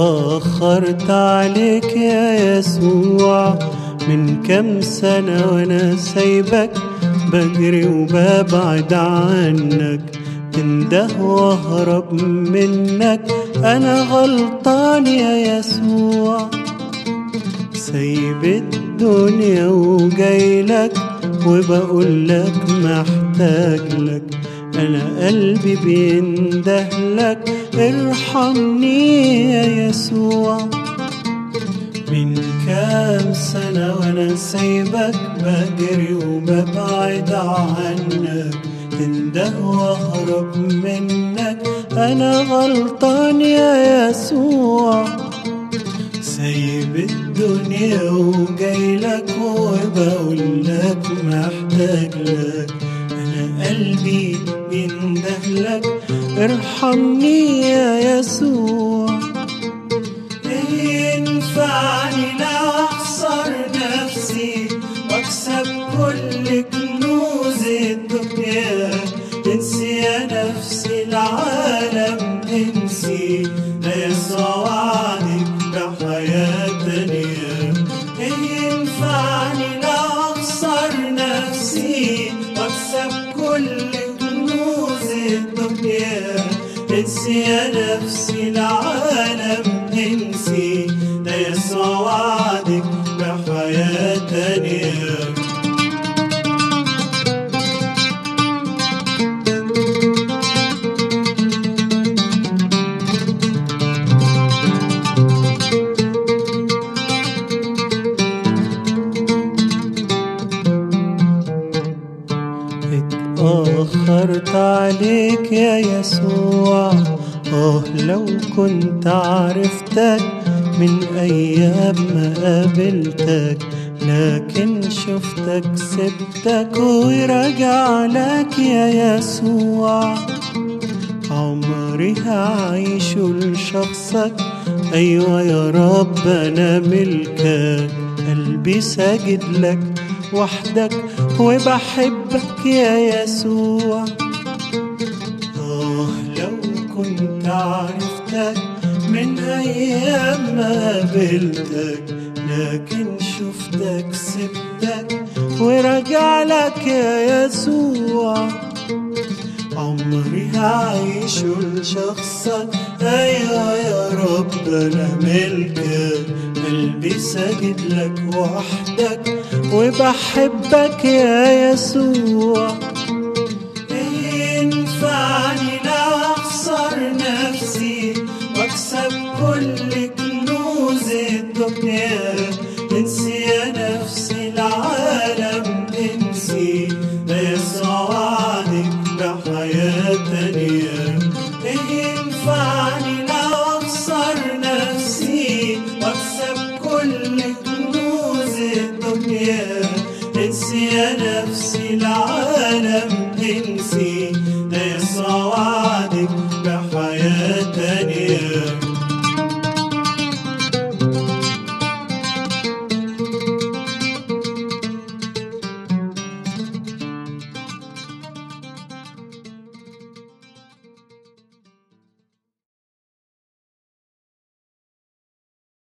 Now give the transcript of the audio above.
اتأخرت عليك يا يسوع من كم سنة وأنا سايبك بجري وببعد عنك تنده واهرب منك. أنا غلطان يا يسوع. سايب الدنيا وجايلك وبقول لك محتاج لك. أنا قلبي بيندهلك. ارحمني يا يسوع. من كام سنة وأنا سايبك بجري وببعد عنك. تنده وأهرب منك. أنا غلطان يا يسوع. سايب الدنيا وجايلك وبقول لك ارحمني يا يسوع ينفعني لا اخسر نفسي واكسب كل كنوز الدنيا انسي يا نفسي العالم انسي. لا يسوع وعدك بحياة يا نفسي العالم انسي ده يسوع وعدك بحياة تانية اتأخرت عليك يا يسوع. آه لو كنت عرفتك من أيام ما قابلتك لكن شفتك سبتك ورجع لك يا يسوع. عمري هعيش لشخصك. أيوة يا رب أنا ملكك قلبي ساجد لك وحدك وبحبك يا يسوع. عرفتك من أيام ما قابلتك لكن شفتك سبتك ورجع لك يا يسوع. عمري هعيش لشخصك أيوة يا رب أنا ملكك قلبي ساجد لك وحدك وبحبك يا يسوع. it the mirror, see.